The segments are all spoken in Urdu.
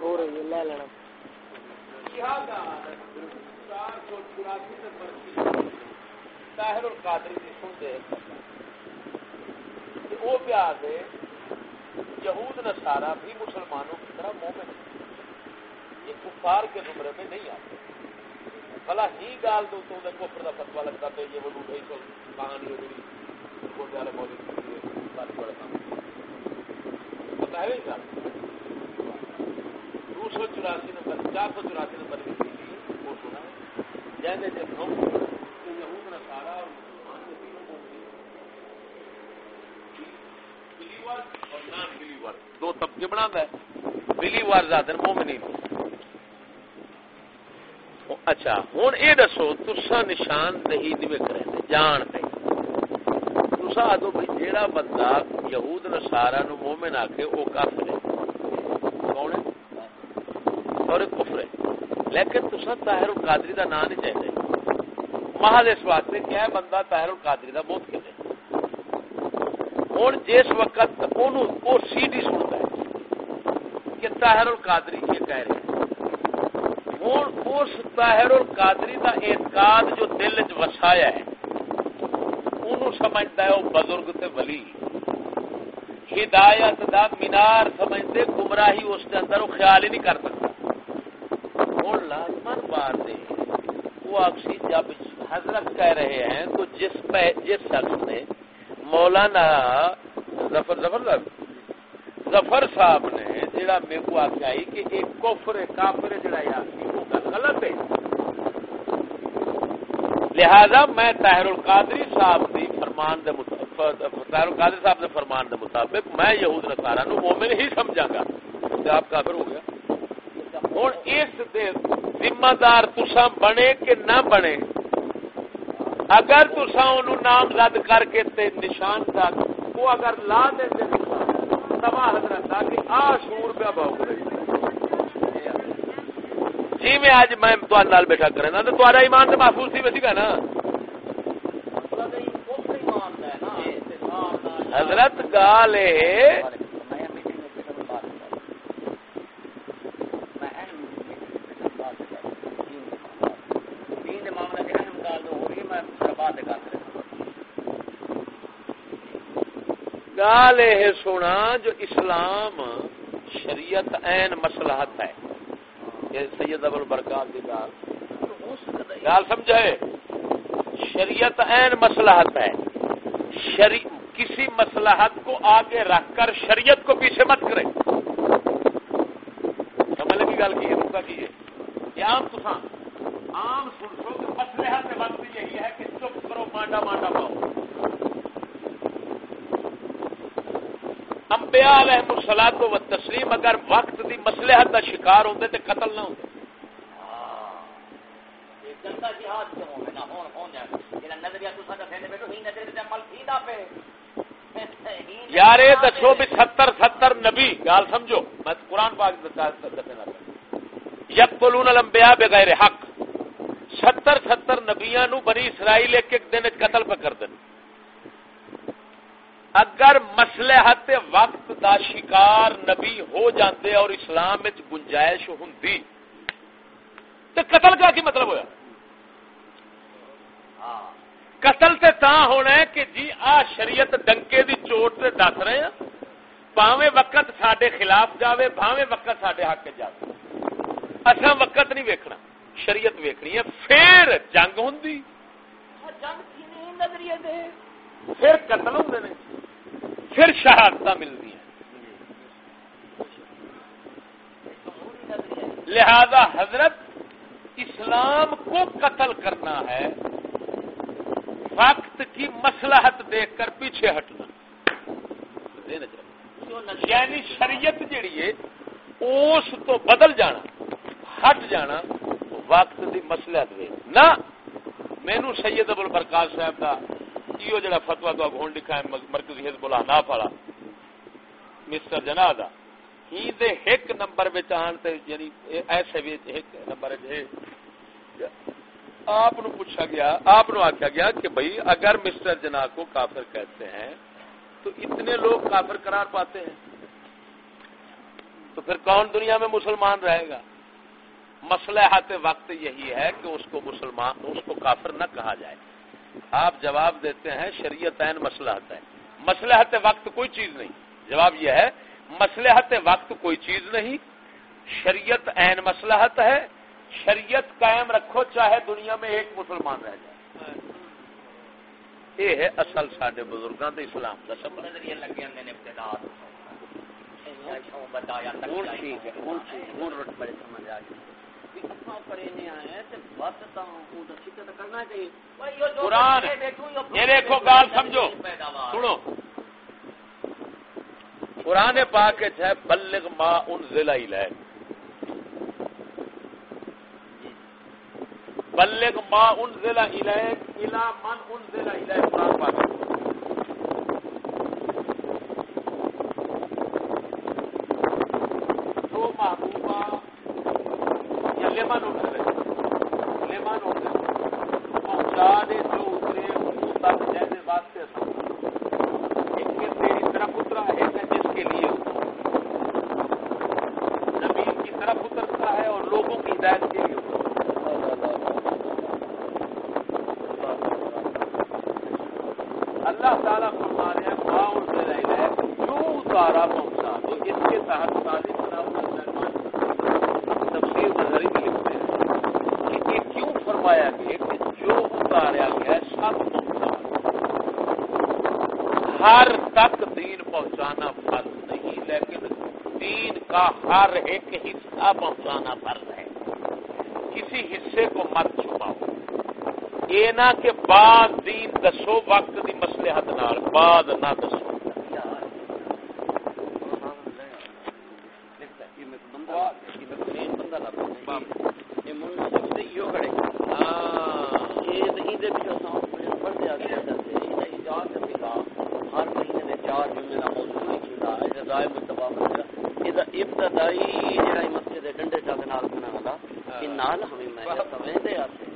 ہو رہی ہے لے لینا۔ طاہر القادری کی سن دے وہ پیا دے یہود نصارہ بھی مسلمانوں کی طرح مومن یہ کفار کے زمرے میں نہیں آتے۔ بھلا ہی گال دو تو دے کفر دا فتوا لگتا تو یہ وہ لوٹے تو کہانی ہو گئی۔ کو والے بات بڑا کام پتہ ہے دو سو چوراسی نمبر، چار سو چوراسی نمبر کی تھی وہ سنا جیسے جب ہم یہود، نصارہ اور مسلمان کے تینوں کو بلیور اور نان بلیور دو طبقے بنا ہے۔ بلیور زیادہ مومنین۔ اچھا ہوں یہ دسو تسا نشان دہی نہیں کرے جان دے۔ تسا آدھو بھائی جیڑا بندہ یہود نسارا نو مومن آ کے وہ کافر ہے۔ کون ہے؟ اور کفر ہے۔ لیکن تسا طاہر القادری دا نام نہیں چاہتے محل اس واسطے کیا بندہ طاہر القادری دا بہت کھلے ہوں جس وقت وہ سی ڈی سنتا ہے کہ طاہر القادری یہ کہہ رہے ہیں۔ ہوں اس طاہر القادری دا اعتقاد جو دل چ وسایا ہے انہوں سمجھتا ہے، وہ بزرگ تے ولی۔ ہدایت دا مینار سمجھتے، گمراہی اس کے اندر وہ خیال ہی نہیں کر سکتا۔ ہوں لازمن بات ہے، وہ اکسی جب حضرت کہہ رہے ہیں، تو جس پہ، جس شخص نے مولانا ظفر ظفر ظفر صاحب نے جڑا میرے کو آخیا کہ ایک کفر، کافر جڑا یا غلط ہے۔ لہذا میں طاہر القادری صاحب دی فرمان دے طاہر القادری صاحب دے فرمان دے مطابق میں یہود نصارہ نو مومن ہی سمجھا گا۔ کہ آپ کافر ہو گیا۔ ہوں اس دے ذمہ دار تسا بنے کہ نہ بنے؟ اگر تسا انہوں نام زد کر کے تے نشان تک وہ اگر لا دے دیں تباہ حضرت کہ آ شور پہ بہت رہی جی میں آج میں تو نال بیٹھا کرنا تو تمہارا ایمان تو محفوظ تھی ویسی کا نا۔ حضرت گال گال سونا جو اسلام شریعت این مسلحت ہے۔ سید ابو البرکات کی گال۔ گال سمجھے؟ شریعت این مسلحت ہے۔ شری... کسی مسلحت کو آگے رکھ کر شریعت کو پیچھے مت کرے۔ سمجھ لگی گل کی ہے؟ کی ہے؟ یہ عام تفان عام سنسو کہ مسلحت سے وقت یہی ہے کہ چپ کرو، مانڈا مانڈا پاؤ۔ انبیاء علیہ الصلوۃ و تسلیم اگر وقت دی مصلحت دا شکار ہوندے تے قتل نہ ہوتے ہاں، جنتا جہاد ہوندے یار دسو بھی ستر ستر نبی، گال سمجھو، میں قرآن پاک یک بولون لمبیا بغیر حق۔ ستر ستر نبیا نو بنی اسرائیل ایک ایک دن قتل پہ کر دیں اگر مسلحت وقت دا شکار نبی ہو جاندے اور اسلام گنجائش ہوں تو قتل کا کی مطلب ہوا قتل تے تا ہونا ہے کہ جی آ شریعت ڈنکے دی چوٹ سے دس رہے ہیں پاوے وقت سڈے خلاف جاوے بھاوے وقت سڈے حق جائے اصا وقت نہیں ویکھنا شریعت ویکھنی ہے پھر جنگ ہوں پھر قتل ہوں پھر شہادت ملتی ہیں۔ لہذا حضرت اسلام کو قتل کرنا ہے۔ وقت کی مسلحت دیکھ کر پیچھے ہٹنا۔ یعنی شریعت جیڑی ہے، اس تو بدل جانا، ہٹ جانا، وقت کی مسلحت دے نہ مینو سید ابو البرکات صاحب کا یہ جڑا فتوا تو ہوں لکھا ہے مرکزی حزب الحناف والا، مسٹر جنا دا۔ ہی دے ایک نمبر وچ آن تے یعنی ایسے بھی ایک نمبر ہے۔ آپ پوچھا گیا آپ نو آکھا گیا کہ بھئی اگر مسٹر جنا کو کافر کہتے ہیں، تو اتنے لوگ کافر قرار پاتے ہیں۔ تو پھر کون دنیا میں مسلمان رہے گا؟ مسلحت وقت یہی ہے کہ اس کو مسلمان، اس کو کافر نہ کہا جائے۔ آپ جواب دیتے ہیں شریعت عین مسلحت ہے مسلحت وقت کوئی چیز نہیں۔ جواب یہ ہے مسلحت وقت کوئی چیز نہیں شریعت عین مسلحت ہے شریعت قائم رکھو چاہے دنیا میں ایک مسلمان رہ جائے۔ یہ ہے اصل سارے بزرگوں کے اسلام کا سب قرآن یہ دیکھو گال سمجھو۔ سنو۔ قرآن پاک ہے بلغ ما انزل الیک بلغ ما انزل الیک من انزل الیک قرآن پاک۔ تو محبوبہ یا لمن انزل لمن انزل۔ پہنچا دے جو اترے، ان تک جیسے واسطے ایک تیری طرف اترا ہے جس کے لیے زمین کی طرف اترتا ہے اور لوگوں کی ہدایت کے لیے اللہ تعالیٰ فرما رہے ہیں ماؤں سے رہ ہے کیوں اتارا پہنچا تو اس کے تحت تعلیم تفصیل نظری بھی لکھتے ہیں کہ یہ کیوں فرمایا گیا کہ جو اتارا گیا سب پہنچا ہر تک دین پہنچانا فرض نہیں لیکن دین کا ہر ایک حصہ پہنچانا فرض ہے کسی حصے کو مت چھپاؤ۔ یہ نہ کہ بعد دین دسو وقت دی مسلحت نال، بعد نہ دسو۔ ابتدائی جڑا مسجد ڈنڈے چاہ نال بنا والا یہ نال ہمیں میں سمجھتے آتے۔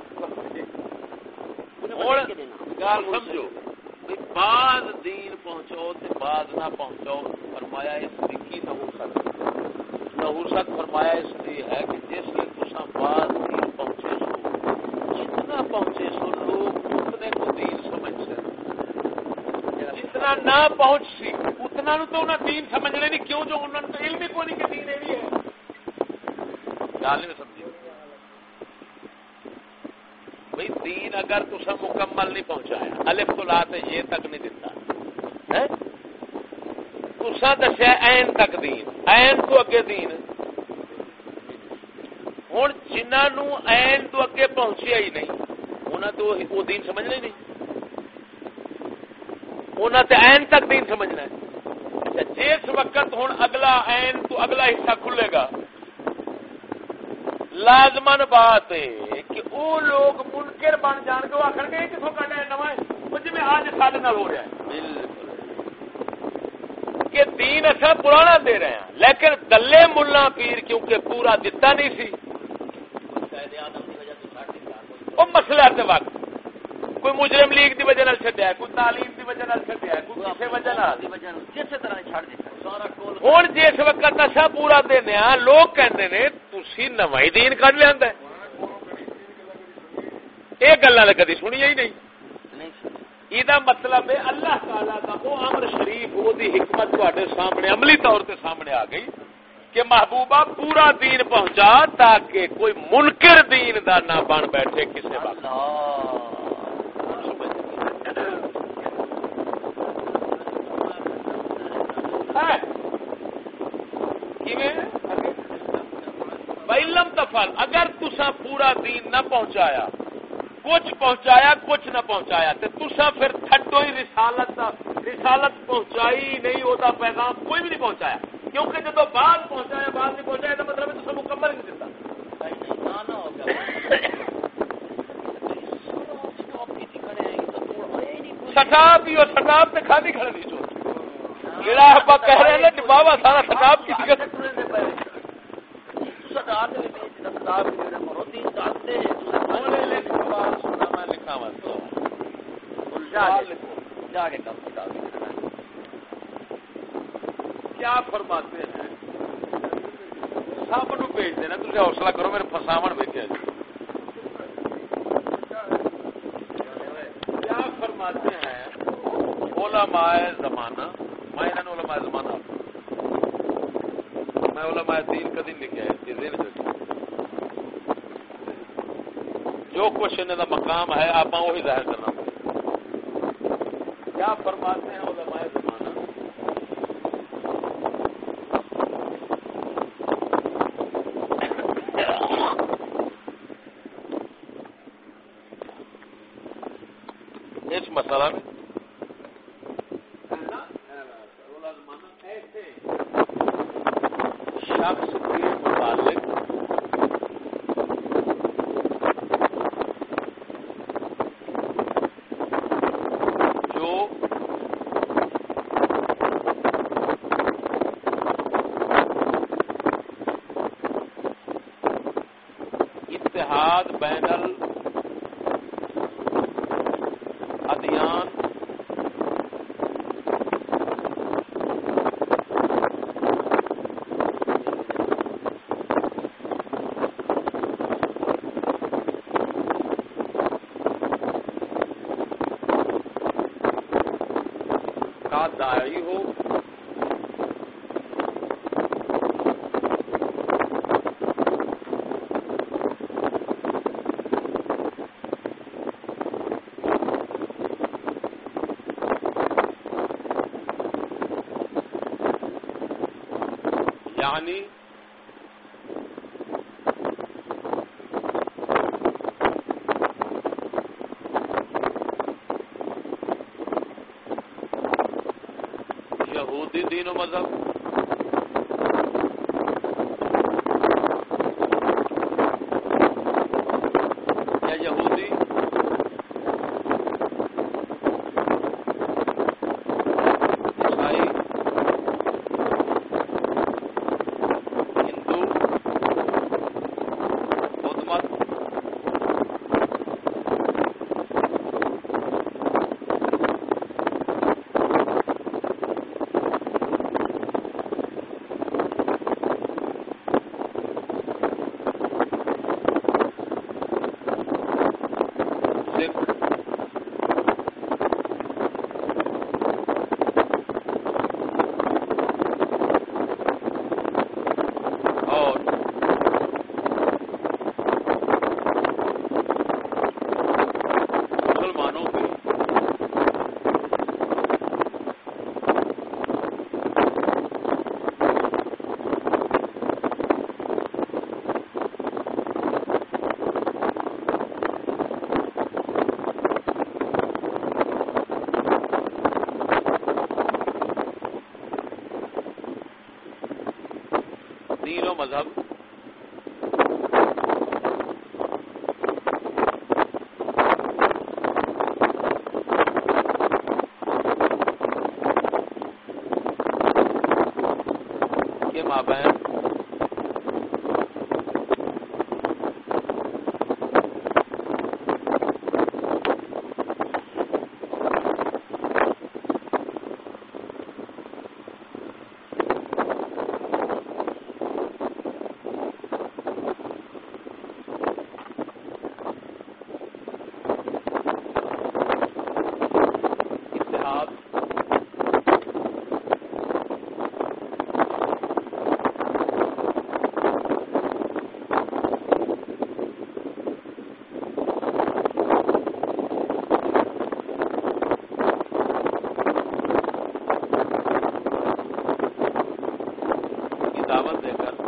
گال سمجھو بعد دین پہنچو تے بعد نہ پہنچو فرمایا اس کی فرمایا اس لیے ہے کہ جس لیے تسا بعد دین پہنچے سو جتنا پہنچے سو لوگ اتنے کو دین سمجھ جتنا نہ پہنچ سی اتنا نو تو انہیں دین سمجھنے نہیں کیوں جو انہوں نے علم ہی کوئی نہیں کہ دین یہ ہے گال نہیں سمجھ بھائی دین اگر تسا مکمل نہیں پہنچایا۔ الف تو لاتے یہ تک نہیں دتا۔ تسا دسیا این تک دین۔ این تو اگے دین۔ ہوں جنہوں این تو اگے پہنچیا ہی نہیں انہیں تو وہ دین سمجھنا ہی نہیں۔ انہیں تو این تک دین سمجھنا ہے۔ اچھا، جس وقت ہوں اگلا این تو اگلا حصہ کھلے گا لازمن بات ہے کہ وہ لوگ منکر بن جان کے آخر گے کتوں ہے نو جی آج سال ہو رہا ہے کہ دین اصا پرانا دے رہے ہیں لیکن دلے ملا پیر کیونکہ پورا دتا نہیں سی وہ مسئلہ کے وقت کوئی مجرم لیگ دی وجہ چڈیا کوئی تعلیم دی وجہ چڈیا کوئی کسی وجہ کسی طرح چھڑ دیتا ہوں جس وقت اصا پورا دینا لوگ کہتے ہیں تھی نو دین کھ لیا یہ گلا کدی سنی ہی نہیں۔ یہ مطلب ہے اللہ تعالی کا وہ امر شریف وہ حکمت تے سامنے عملی طور تے سامنے آ گئی کہ محبوبہ پورا دین پہنچا تاکہ کوئی منکر دین دا نہ بن بیٹھے کسی وقت۔ لم تفل اگر تسا پورا دین نہ پہنچایا کچھ پہنچایا، کچھ نہ پہنچایا۔ تسا پھر تھڈو ہی رسالت رسالت پہنچائی نہیں ہوتا پیغام کوئی بھی نہیں پہنچایا۔ کیونکہ جب بعد پہنچایا، بعد نہیں پہنچایا، تو مطلب تسا مکمل نہیں دیتا ہی اور سٹاپ پہ کھڑے نہیں جو جڑا آپ کہہ رہے ہیں بابا سارا سٹاپ کی کیا فرماتے ہیں؟ سب نو بھیج دینا تھی حوصلہ کرو میرے فساو ویکیا جی کیا فرماتے ہیں؟ علماء زمانہ میں انہوں علماء زمانہ میں علماء دین کا دن لکھا ہے یہ دین جو کچھ انہیں دا مقام ہے آپ وہی ظاہر کرنا۔ کیا فرماتے ہیں علماء زمانہ؟ اس مسئلہ میں شخص کے متعلق جو اتحاد بین الادیان کا داعی ہو یعنی یہودی دین و مذہب یا یہودی عیسائی ہندو بدھ مت سکھ اور مسلمانوں کے دین و مذہب کے مابین اتحاد کی دعوت دے کر۔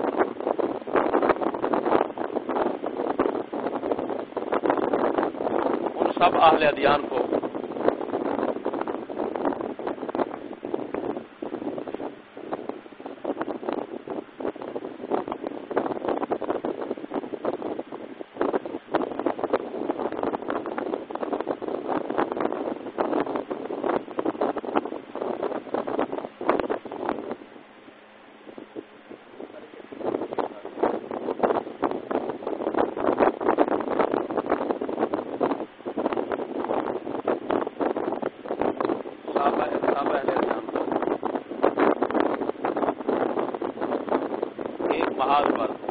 ان سب اہل ادیان کو پہاڑ پر۔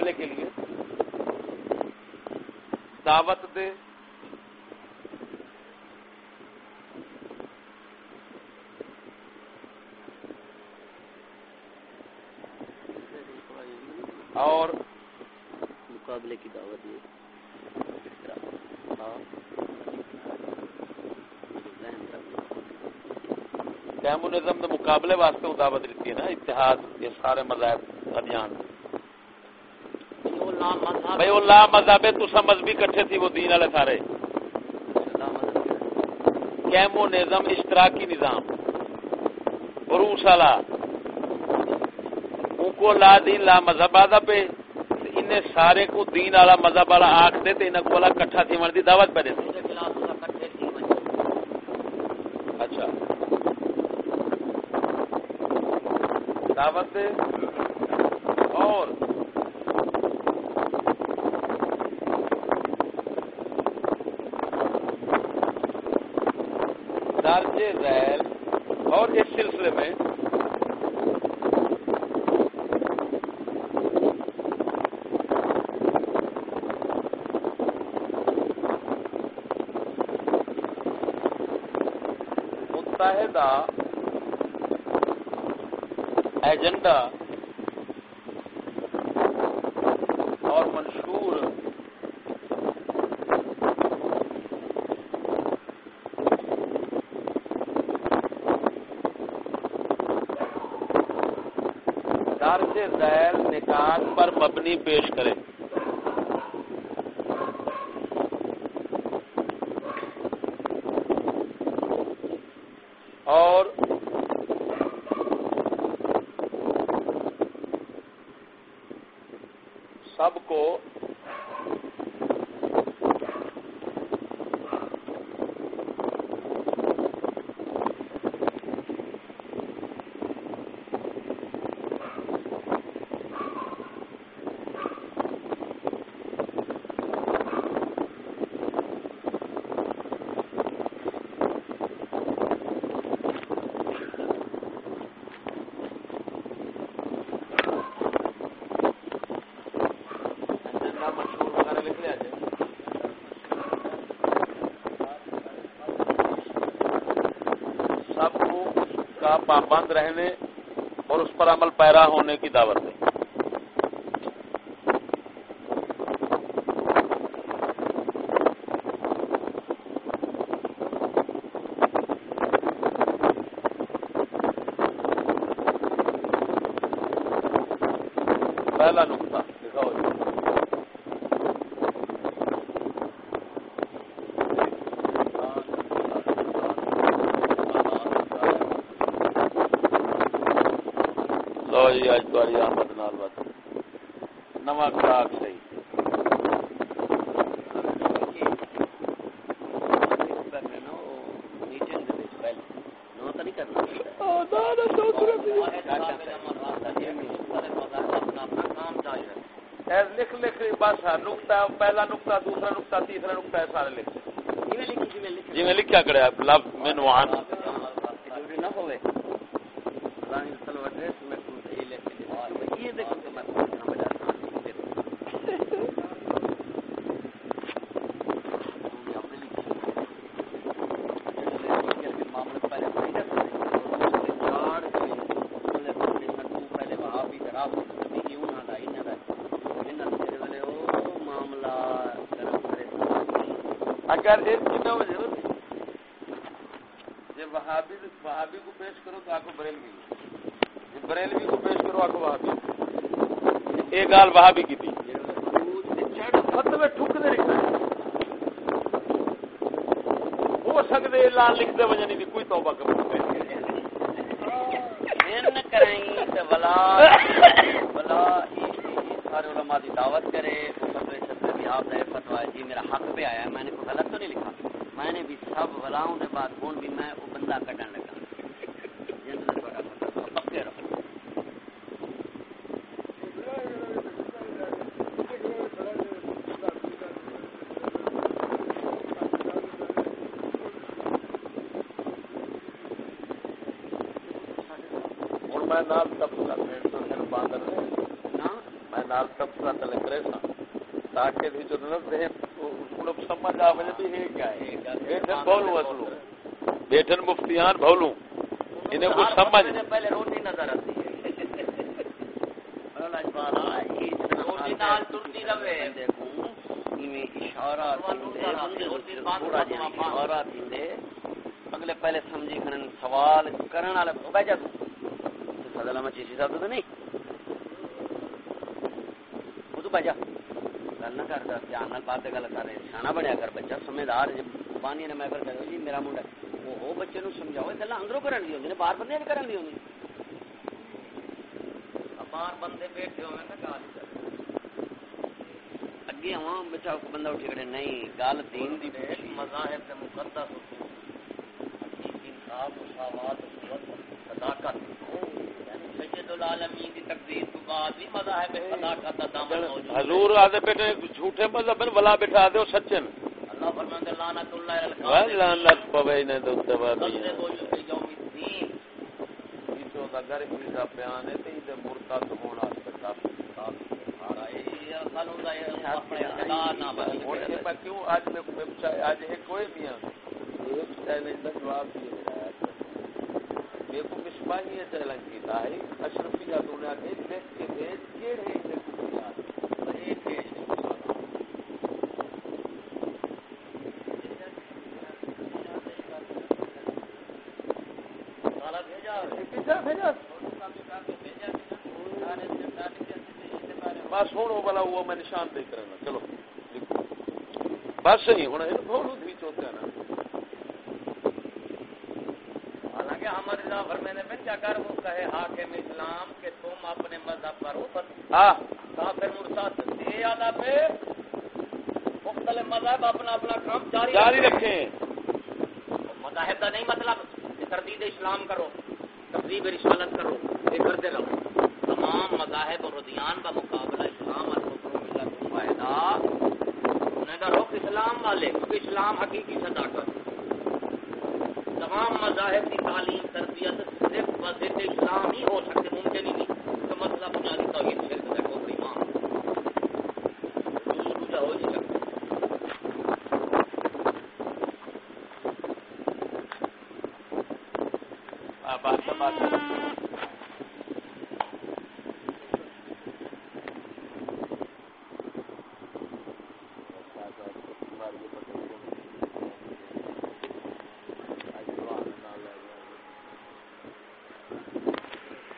مقابلے کے لیے۔ دعوت دے۔ اور مقابلے کی دعوت طرح ہاں۔ مقابلے واسطے دعوت دیتی ہے نا اتحاد یہ سارے مذاہب مذہب بھائی وہ لا مذہب ہے تو سمجھ بھی کٹھے تھی وہ دین والے سارے۔ ہے؟ کیمونزم اشتراکی نظام عروس والا۔ ان کو لا دین لا مذہب آدھا پہ۔ انہیں سارے کو دین والا مذہب والا آخ دے تے انہیں کو کٹھا تھی من دی دعوت پہ دیتے اچھا۔ دعوت اور درج ذیل اور اس سلسلے میں متحدہ ایجنڈا اور منشور عرش ذیل نکات پر مبنی پیش کرے اور سب کو ایجنڈا منشور وغیرہ لکھ لیا جائے سب کو کا پابند رہنے اور اس پر عمل پیرا ہونے کی دعوت دیں پہلا نقطہ دکھاؤ جی لو جی اج تاری آمد نال بات نواں خوراک صحیح۔ لکھ لکھ بس نقطہ پہلا نقطہ دوسرا نقطہ تیسرا نقطہ سارے لکھ۔ جی میں لکھیا کرے لفظ من وعن ضروری نہ ہوئے اللہ نے صلی اللہ علیہ وسلم کو یہ لکھ کے دیا یہ دیکھو کہ میں کہاں بجا اگر ایک کتنا ہو جائے جب وہابی وہابی کو پیش کرو تو آپ کو بریلوی جب بریلوی کو پیش کرو آپ کو وہابی ایک گال وہابی کی تھی۔ ٹھک دے لکھنا ہو سکتے لال لکھ دے وجہ نہیں کوئی توبہ کر کریں تو بلا بلا سارے علماء کی دعوت کرے آپ جی میرا حق پہ آیا میں نے کوئی غلط تو نہیں لکھا؟ میں نے بھی سب بلاؤں کے بعد ہوں بھی میں وہ بندہ کٹن لگا۔ پکے ہوں میں نال تبصرہ میں باندر نا میں نال تبصرہ تلے کرے سا تاکہ بھی جو نہ رہے ان لوگ سمجھ آ وجہ بھی ہے کیا ہے؟ بیٹھن بولوں اصلوں بیٹھن مفتیان بولوں انہیں کچھ سمجھ۔ پہلے روٹی نظر آتی ہے۔ روٹی نال ٹرتی رہے۔ اشارہ تھوڑا جہا اشارہ تھیندے اگلے پہلے سمجھی کھنن سوال کرن والے بیٹھا تو۔ فضل احمد چیشی صاحب تو نہیں۔ وہ تو گل نہ کرتا دھیان نال بات گل کر سیاح بنیا کر بچہ سمجھدار جب بانی نے محفل کرو جی میرا منڈا وہ بچے نو سمجھاؤ گلا اندروں کرن دی ہوندی باہر بندے کرن دی ہوندی باہر بندے بیٹھے ہوئے نا گال اگے ہواں بچا بندہ اٹھ کھڑے نہیں گل دین دی مذاہب دے مقدس انصاف مساوات صداقت سید العالمین دی تقدیر تو بعد بھی مذاہب صداقت دا دامن موجود حضور آدھے بیٹے جھوٹے مذہب ولا بٹھا دے سچن۔ اللہ فرماتے لعنت اللہ الکافر لعنت پوے نے تو تبا کو یوم الدین۔ تو اگر اس کا بیان ہے تے تے مرتد دا اور یہ میں کیوں آج میں آج ایک کوئی میاں ایک چیلنج کا جواب دیا میرے کو مصباحی یہ چیلنج کیتا ہے اشرفی یا تو نے آگے دیکھ کے بھیج کیڑے ہیں کچھ ایک پیش سارا بھیجا کدھر بھیجا؟ بس ہوں وہ والا وہ میں نشان دے کرنا چلو بس نہیں ہونا یہ بہت بھی چوکا نا رضا فرمانے میں کیا کر وہ کہے حاکم اسلام کہ تم اپنے مذہب پر ہو ہاں کافر مرتد یہ یاد پہ؟ مختلف مذہب اپنا اپنا کام جاری جاری رکھیں۔ مذاہب کا نہیں مطلب کہ تردید اسلام کرو تقریب رسالت کرو یہ کرتے رہو۔ تمام مذاہب اور ردیان کا مقابلہ اسلام اور کا رخ اسلام والے کیونکہ اسلام حقیقی صداقت تمام مذاہب کی تعلیم، تربیت صرف مسجد اسلام ہی ہو سکتے، ممکن ہی نہیں، تو مسئلہ بنیادی توحید سے۔